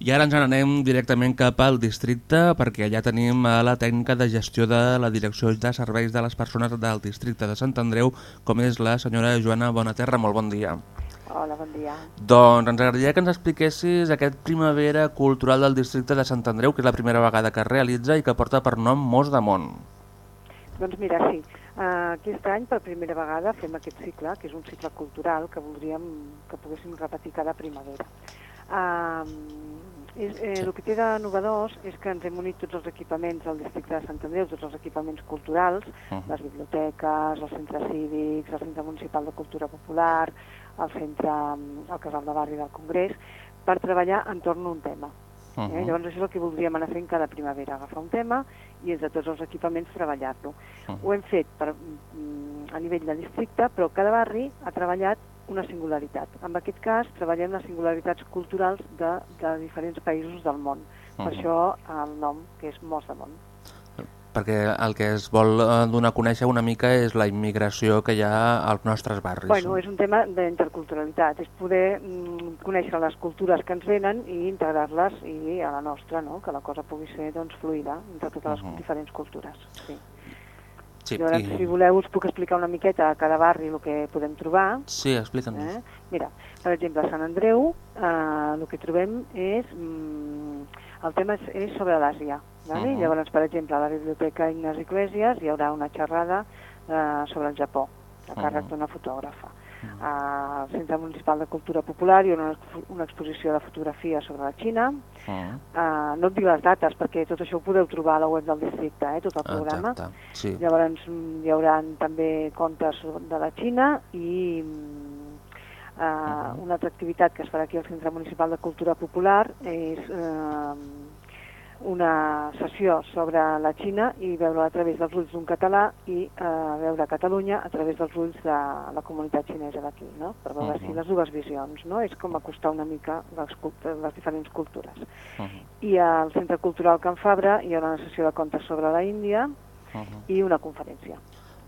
I ara ens n'anem directament cap al districte perquè allà tenim a la tècnica de gestió de la Direcció de Serveis de les Persones del districte de Sant Andreu, com és la senyora Joana Bonaterra. Molt bon dia. Hola, bon dia. Doncs ens agradaria que ens expliquessis aquest Primavera Cultural del districte de Sant Andreu, que és la primera vegada que es realitza i que porta per nom Mos de Mont. Doncs mira, sí, uh, aquest any per primera vegada fem aquest cicle, que és un cicle cultural que voldríem que poguéssim repetir cada primavera. Uh, és, eh, el que té de novedós és que ens hem unit tots els equipaments del districte de Sant Andreu, tots els equipaments culturals, Mhm. les biblioteques, els centres cívics, el Centre Municipal de Cultura Popular, el centre, el Casal de Barri del Congrés, per treballar entorn a un tema. Eh? Mhm. Llavors això és el que voldríem anar fent cada primavera, agafar un tema i des de tots els equipaments treballar-lo. Mhm. Ho hem fet per, mm, a nivell de districte, però cada barri ha treballat una singularitat. En aquest cas, treballem les singularitats culturals de, de diferents països del món. Per Mhm. això el nom, que és Mos de Món. Perquè el que es vol eh, donar a conèixer una mica és la immigració que hi ha als nostres barris. Bueno, és un tema d'interculturalitat, és poder mm, conèixer les cultures que ens venen i integrar-les i a la nostra, no? que la cosa pugui ser doncs, fluida entre totes les Mhm. diferents cultures. Sí. Sí, Llavors, i- si voleu, us puc explicar una miqueta a cada barri el que podem trobar. Sí, explica'ns. Eh? Mira, per exemple, a Sant Andreu eh, el que trobem és... Mm, el tema és, és sobre l'Àsia. Vale? Mhm. Llavors, per exemple, a la Biblioteca Ignas Iglesias hi haurà una xerrada eh, sobre el Japó, a càrrec Mhm. d'una fotògrafa. Al Centre Municipal de Cultura Popular hi ha una, una exposició de fotografia sobre la Xina. Mm. Uh, no et dic les dates, perquè tot això ho podeu trobar a la web del districte, eh, tot el programa. Exacte, sí. Llavors mm, hi haurà també contes de la Xina i uh, una altra activitat que es farà aquí al Centre Municipal de Cultura Popular és uh, una sessió sobre la Xina i veure a través dels ulls d'un català i eh, veure Catalunya a través dels ulls de la comunitat xinesa d'aquí, no? per veure uh -huh. si les dues visions, no? és com acostar una mica les, les diferents cultures. Uh -huh. I al Centre Cultural Can Fabra hi haurà una sessió de contes sobre la Índia Uh -huh. i una conferència.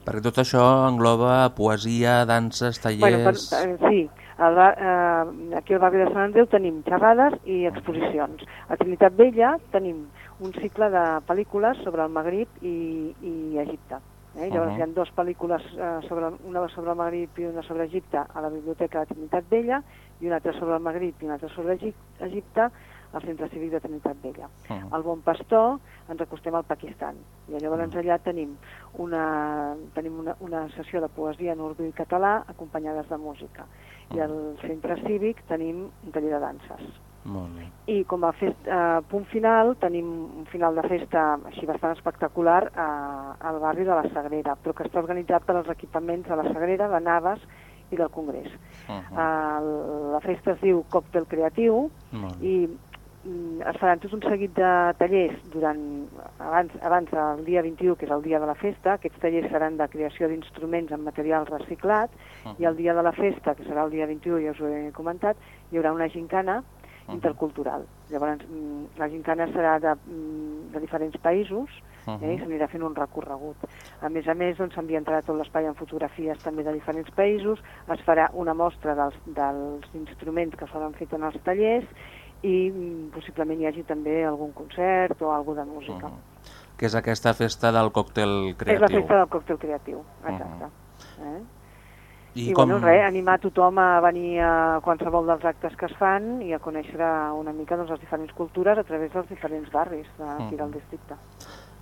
Perquè tot això engloba poesia, danses, tallers... Bueno, per, eh, sí, al, eh, aquí al barri de Sant Andreu tenim xerrades i exposicions. A Trinitat Vella tenim un cicle de pel·lícules sobre el Magrib i, i Egipte. Eh? Llavors Mhm. hi ha dues pel·lícules, eh, sobre, una sobre el Magrib i una sobre Egipte a la Biblioteca de Trinitat Vella i una altra sobre el Magrib i una altra sobre Egip- Egipte al Centre Cívic de Trinitat Vella. Mhm. Al Bon Pastor ens acostem al Pakistan i llavors allà tenim una, tenim una, una sessió de poesia en urdu i català acompanyades de música i al Centre Cívic tenim un taller de danses. Molt bé. I com a fest, eh, punt final tenim un final de festa així bastant espectacular eh, al barri de la Sagrera, però que està organitzat per als equipaments de la Sagrera, de Naves i del Congrés. Uh Uh -huh. la festa es diu Còctel Creatiu i es faran tot un seguit de tallers durant, abans, abans del dia 21, que és el dia de la festa. Aquests tallers seran de creació d'instruments amb material reciclat i el dia de la festa, que serà el dia 21, ja us ho he comentat, hi haurà una gincana intercultural. Llavors, mm, la gincana serà de, mm, de diferents països eh, i s'anirà fent un recorregut. A més a més, doncs, s'ambientarà tot l'espai amb fotografies també de diferents països, es farà una mostra dels, dels instruments que s'han fet en els tallers i mm, possiblement hi hagi també algun concert o alguna de música. Que és aquesta festa del còctel creatiu. És la festa del còctel creatiu, exacte. eh? I, I, com... bueno, res, animar tothom a venir a qualsevol dels actes que es fan i a conèixer una mica doncs, les diferents cultures a través dels diferents barris d'aquí del districte.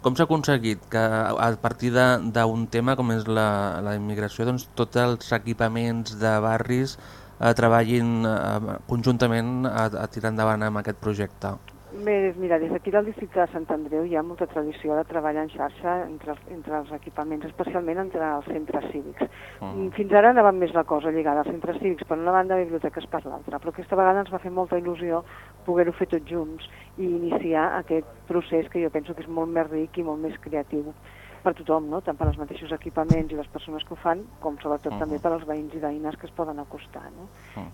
Com s'ha aconseguit que a partir de- d'un tema com és la, la immigració, doncs tots els equipaments de barris eh, treballin eh, conjuntament a, a tirar endavant amb aquest projecte? Bé, mira, des d'aquí del districte de Sant Andreu hi ha molta tradició de treballar en xarxa entre, entre els equipaments, especialment entre els centres cívics. Mm. Fins ara anava més la cosa lligada als centres cívics, per una banda biblioteques per l'altra, però aquesta vegada ens va fer molta il·lusió poder-ho fer tots junts i iniciar aquest procés que jo penso que és molt més ric i molt més creatiu per tothom, no? tant per als mateixos equipaments i les persones que ho fan, com sobretot també per als veïns i veïnes que es poden acostar. No?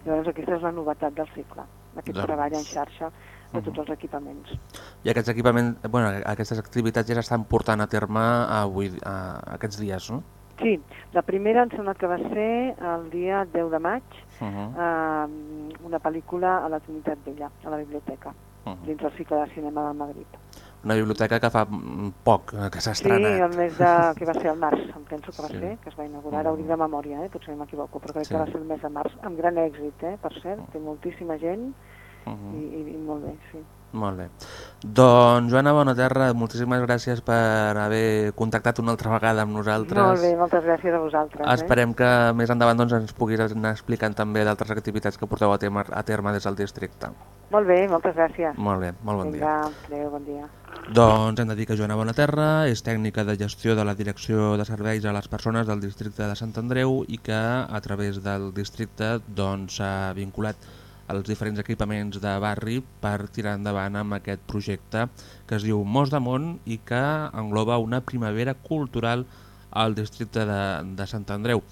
Llavors aquesta és la novetat del cicle, aquest Doncs- treball en xarxa de tots els equipaments. I aquests equipaments, bueno, aquestes activitats ja s'estan portant a terme avui, a, aquests dies, no? Sí, la primera em sembla que va ser el dia 10 de maig, Uh -huh. eh, una pel·lícula a la Trinitat Vella, a la biblioteca, Uh -huh. dins del cicle de cinema del Magrib. Una biblioteca que fa mm, poc eh, que s'ha Sí, estrenat. el mes de... que va ser el març, em penso que va Sí. ser, que es va inaugurar, ara ho dic de memòria, eh? potser m'equivoco, però crec Sí. que va ser el mes de març, amb gran èxit, eh? per cert, té moltíssima gent Uh -huh. i, i, i molt bé, sí. Molt bé. Doncs, Joana Bonaterra, moltíssimes gràcies per haver contactat una altra vegada amb nosaltres. Molt bé, moltes gràcies a vosaltres. Esperem que més endavant doncs, ens puguis anar explicant també d'altres activitats que porteu a terme, a terme des del districte. Eh? Molt bé, moltes gràcies. Molt bé, molt bon dia. Vinga, adéu, bon dia. Doncs hem de dir que Joana Bonaterra és tècnica de gestió de la Direcció de Serveis a les Persones del districte de Sant Andreu i que a través del districte doncs, s'ha vinculat als diferents equipaments de barri per tirar endavant amb aquest projecte que es diu Mos de Món i que engloba una primavera cultural al districte de, de Sant Andreu.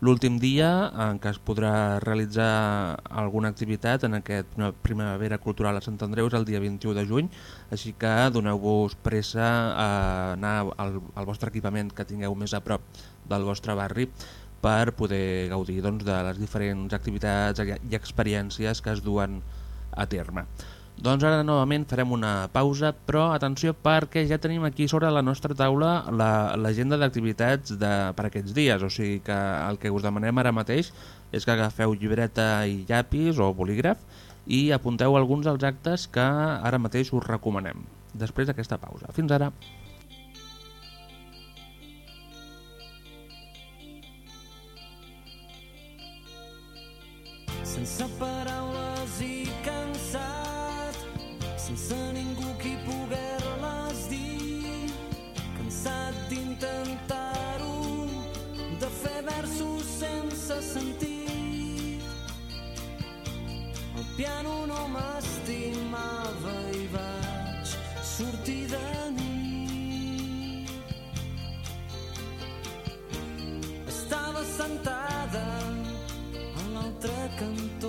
L'últim dia en què es podrà realitzar alguna activitat en aquest prima- Primavera Cultural a Sant Andreu és el dia 21 de juny, així que doneu-vos pressa a anar al, al vostre equipament que tingueu més a prop del vostre barri per poder gaudir doncs, de les diferents activitats i experiències que es duen a terme. Doncs ara novament farem una pausa, però atenció perquè ja tenim aquí sobre la nostra taula la- l'agenda d'activitats de, per aquests dies, o sigui que el que us demanem ara mateix és que agafeu llibreta i llapis o bolígraf i apunteu alguns dels actes que ara mateix us recomanem, després d'aquesta pausa. Fins ara. sense paraules i cansat, sense ningú qui poder-les dir, cansat d'intentar-ho, de fer versos sense sentir. El piano no m'estimava i vaig sortir de nit. Estava sentat contra campo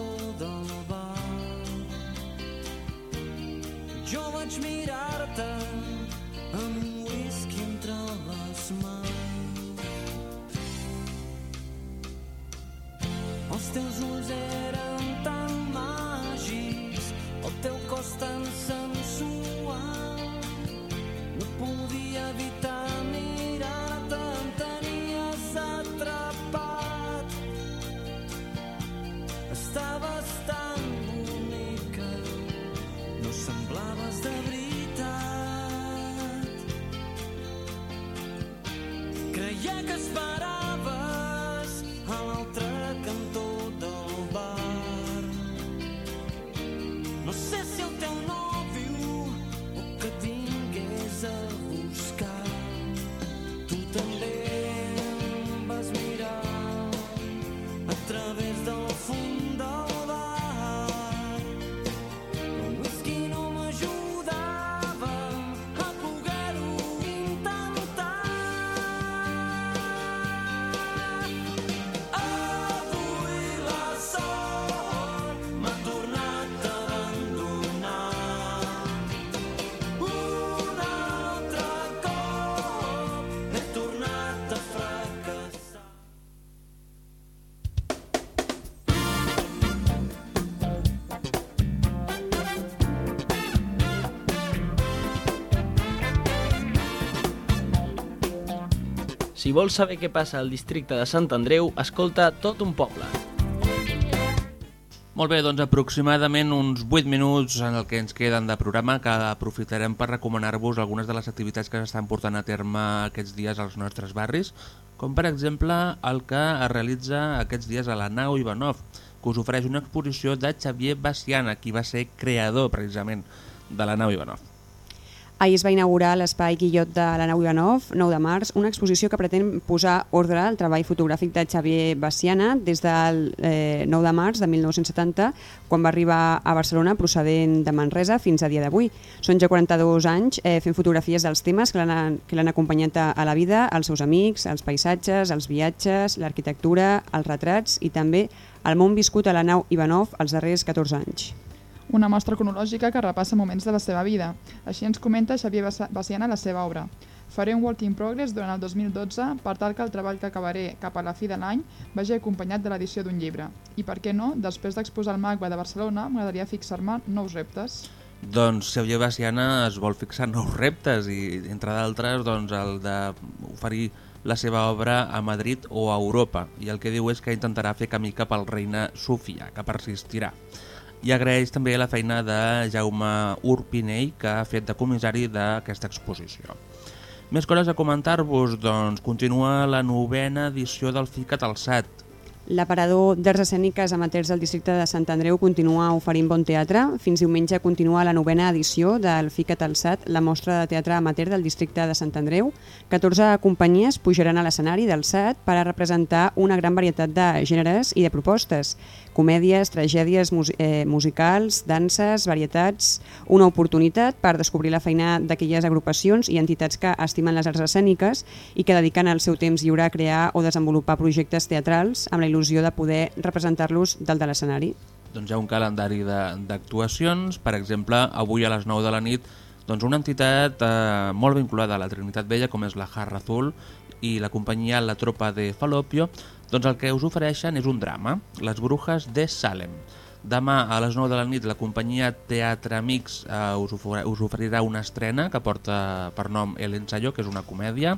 Si vols saber què passa al districte de Sant Andreu, escolta tot un poble. Molt bé, doncs aproximadament uns 8 minuts en el que ens queden de programa que aprofitarem per recomanar-vos algunes de les activitats que s'estan portant a terme aquests dies als nostres barris, com per exemple el que es realitza aquests dies a la nau Ivanov, que us ofereix una exposició de Xavier Baciana, qui va ser creador precisament de la nau Ivanov. Ahir es va inaugurar l'espai Guillot de la nau Ivanov, 9 de març, una exposició que pretén posar ordre al treball fotogràfic de Xavier Baciana des del eh, 9 de març de 1970, quan va arribar a Barcelona procedent de Manresa fins a dia d'avui. Són ja 42 anys eh, fent fotografies dels temes que l'han acompanyat a, la vida, als seus amics, els paisatges, els viatges, l'arquitectura, els retrats i també el món viscut a la nau Ivanov els darrers 14 anys. Una mostra cronològica que repassa moments de la seva vida. Així ens comenta Xavier Baciana la seva obra. Faré un work in progress durant el 2012 per tal que el treball que acabaré cap a la fi de l'any vagi acompanyat de l'edició d'un llibre. I per què no, després d'exposar el MACBA de Barcelona, m'agradaria fixar-me nous reptes. Doncs Xavier Baciana es vol fixar nous reptes i, entre d'altres, doncs, el d'oferir la seva obra a Madrid o a Europa. I el que diu és que intentarà fer camí cap al reina Sofia, que persistirà. I agraeix també la feina de Jaume Urpinell, que ha fet de comissari d'aquesta exposició. Més coses a comentar-vos, doncs continua la novena edició del FICAT Alçat, L'aparador d'arts escèniques amateurs del districte de Sant Andreu continua oferint bon teatre. Fins diumenge continua la novena edició del FICAT Alçat, la mostra de teatre amateur del districte de Sant Andreu. 14 companyies pujaran a l'escenari del SAT per a representar una gran varietat de gèneres i de propostes. Comèdies, tragèdies mus eh, musicals, danses, varietats... Una oportunitat per descobrir la feina d'aquelles agrupacions i entitats que estimen les arts escèniques i que dediquen el seu temps lliure a crear o desenvolupar projectes teatrals amb la il·lusió de poder representar-los dalt de l'escenari. doncs hi ha un calendari d'actuacions. Per exemple, avui a les 9 de la nit doncs una entitat eh, molt vinculada a la Trinitat Vella, com és la Jarra Azul i la companyia La Tropa de Falopio, doncs el que us ofereixen és un drama, Les Brujas de Salem. Demà a les 9 de la nit la companyia Teatre Amics eh, us, ofer us oferirà una estrena que porta per nom El Ensayo, que és una comèdia.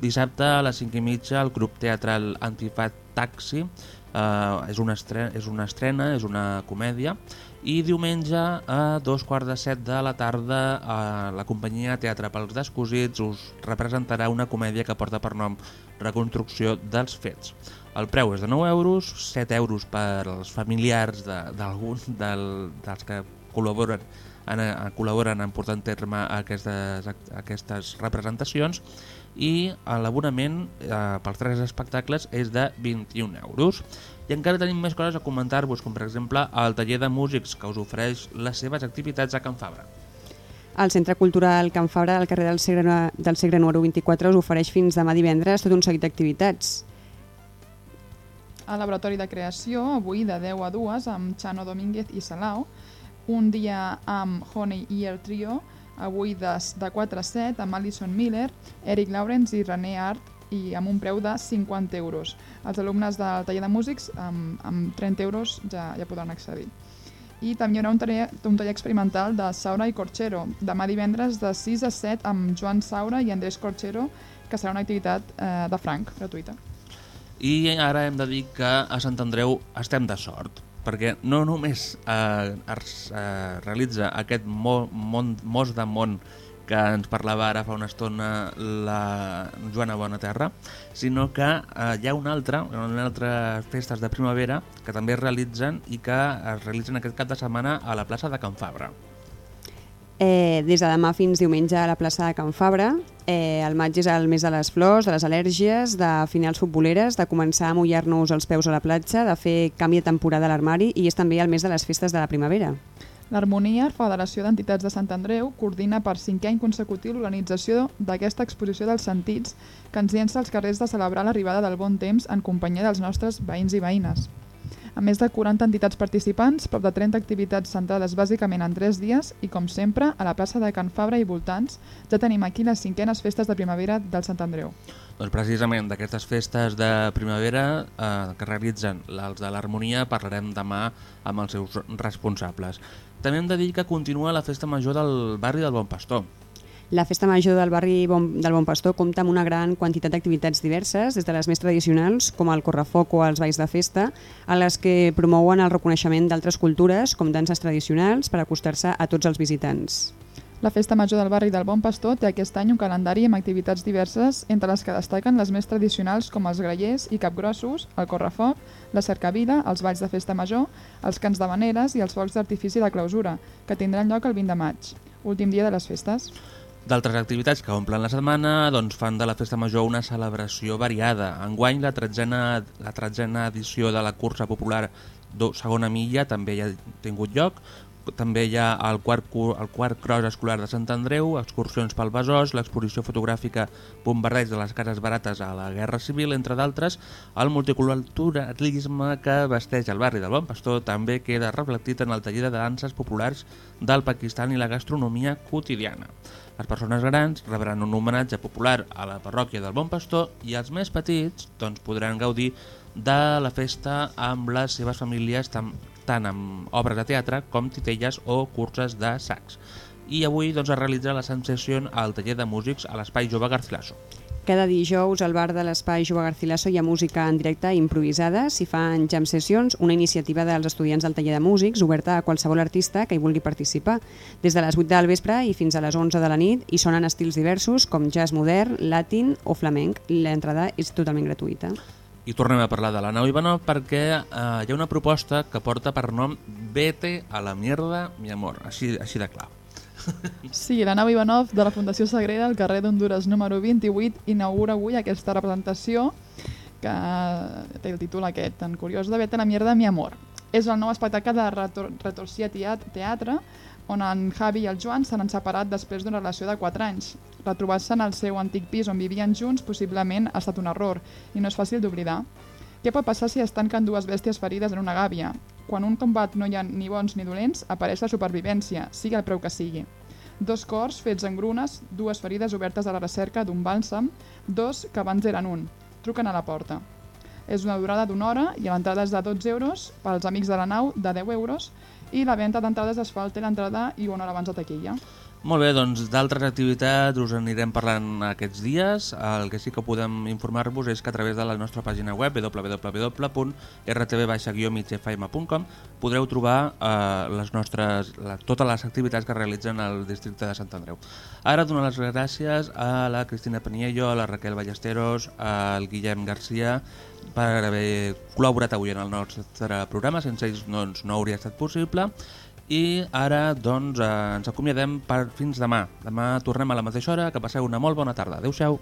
Dissabte a les 5 i mitja el grup teatral Antifat Taxi eh, és, una estrena, és una estrena, és una comèdia i diumenge a dos quarts de set de la tarda eh, la companyia Teatre pels Descosits us representarà una comèdia que porta per nom Reconstrucció dels Fets. El preu és de 9 euros, 7 euros per als familiars de- d'algun de, del, dels que col·laboren en, en, col·laboren en portar en terme aquestes, aquestes representacions i l'abonament eh, pels tres espectacles és de 21 euros. I encara tenim més coses a comentar-vos, com per exemple el taller de músics que us ofereix les seves activitats a Can Fabra. El Centre Cultural Can Fabra del carrer del Segre, del Segre número 24 us ofereix fins demà divendres tot un seguit d'activitats. Al Laboratori de Creació, avui de 10 a 2, amb Chano Domínguez i Salao, un dia amb Honey Ear Trio, avui de, de 4 a 7, amb Alison Miller, Eric Lawrence i René Art, i amb un preu de 50 euros. Els alumnes del taller de músics amb, amb 30 euros ja, ja podran accedir. I també hi haurà un taller, un taller experimental de Saura i Corchero, demà divendres de 6 a 7 amb Joan Saura i Andrés Corchero, que serà una activitat eh, de franc, gratuïta. I ara hem de dir que a Sant Andreu estem de sort, perquè no només eh, es eh, realitza aquest mo, mon, mos de món que ens parlava ara fa una estona la Joana Bonaterra, sinó que eh, hi ha una altra, una altra festes de primavera que també es realitzen i que es realitzen aquest cap de setmana a la plaça de Can Fabra. Eh, des de demà fins diumenge a la plaça de Can Fabra. Eh, el maig és el mes de les flors, de les al·lèrgies, de finals futboleres, de començar a mullar-nos els peus a la platja, de fer canvi de temporada a l'armari i és també el mes de les festes de la primavera. L'Harmonia, Federació d'Entitats de Sant Andreu, coordina per cinquè any consecutiu l'organització d'aquesta exposició dels sentits que ens llença als carrers de celebrar l'arribada del bon temps en companyia dels nostres veïns i veïnes. A més de 40 entitats participants, prop de 30 activitats centrades bàsicament en 3 dies i, com sempre, a la plaça de Can Fabra i voltants, ja tenim aquí les cinquenes festes de primavera del Sant Andreu. Doncs precisament d'aquestes festes de primavera eh, que realitzen els de l'Harmonia parlarem demà amb els seus responsables. També hem de dir que continua la festa major del barri del Bon Pastor. La festa major del barri bon, del Bon Pastor compta amb una gran quantitat d'activitats diverses, des de les més tradicionals, com el correfoc o els balls de festa, a les que promouen el reconeixement d'altres cultures, com danses tradicionals, per acostar-se a tots els visitants. La Festa Major del barri del Bon Pastor té aquest any un calendari amb activitats diverses, entre les que destaquen les més tradicionals com els grallers i capgrossos, el correfoc, la cercavila, els balls de festa major, els cants de maneres i els focs d'artifici de clausura, que tindran lloc el 20 de maig, últim dia de les festes. D'altres activitats que omplen la setmana doncs, fan de la Festa Major una celebració variada. Enguany, la tretzena, la tretzena edició de la cursa popular do, segona milla també ja ha tingut lloc. També hi ha el quart, el quart cross escolar de Sant Andreu, excursions pel Besòs, l'exposició fotogràfica Bombardeig de les cases barates a la Guerra Civil, entre d'altres, el multiculturalisme que vesteix el barri del Bon Pastor també queda reflectit en el taller de danses populars del Pakistan i la gastronomia quotidiana. Les persones grans rebran un homenatge popular a la parròquia del Bon Pastor i els més petits doncs, podran gaudir de la festa amb les seves famílies tam, tant amb obres de teatre com titelles o curses de sacs. I avui doncs, es realitza la sensació al taller de músics a l'Espai Jove Garcilaso. Cada dijous al bar de l'Espai Jove Garcilaso hi ha música en directe improvisada, s'hi fan jam sessions, una iniciativa dels estudiants del taller de músics oberta a qualsevol artista que hi vulgui participar. Des de les 8 del vespre i fins a les 11 de la nit hi sonen estils diversos com jazz modern, latin o flamenc. L'entrada és totalment gratuïta. I tornem a parlar de la nau Ivanov perquè eh, hi ha una proposta que porta per nom Vete a la mierda, mi amor, així, així de clar. Sí, la nau Ivanov de la Fundació Sagrera, al carrer d'Honduras número 28, inaugura avui aquesta representació que té el títol aquest, tan curiós de Vete la mierda, mi amor. És el nou espectacle de Retor Retorcia Teat- Teatre, on en Javi i el Joan s'han separat després d'una relació de 4 anys. Retrobar-se en el seu antic pis on vivien junts possiblement ha estat un error i no és fàcil d'oblidar. Què pot passar si es tanquen dues bèsties ferides en una gàbia? Quan un combat no hi ha ni bons ni dolents, apareix la supervivència, sigui el preu que sigui. Dos cors fets en grunes, dues ferides obertes a la recerca d'un bàlsam, dos que abans eren un. Truquen a la porta. És una durada d'una hora i l'entrada és de 12 euros, pels amics de la nau de 10 euros i la venda d'entrades es fa al té l'entrada i una hora abans de taquilla. Molt bé, doncs d'altres activitats us anirem parlant aquests dies. El que sí que podem informar-vos és que a través de la nostra pàgina web www.rtv-migfm.com podreu trobar eh, les nostres, la, totes les activitats que realitzen al districte de Sant Andreu. Ara dono les gràcies a la Cristina Paniello, a la Raquel Ballesteros, al Guillem Garcia per haver col·laborat avui en el nostre programa. Sense ells doncs, no hauria estat possible. I ara doncs, eh, ens acomiadem per fins demà. Demà tornem a la mateixa hora. Que passeu una molt bona tarda. Adéu-siau.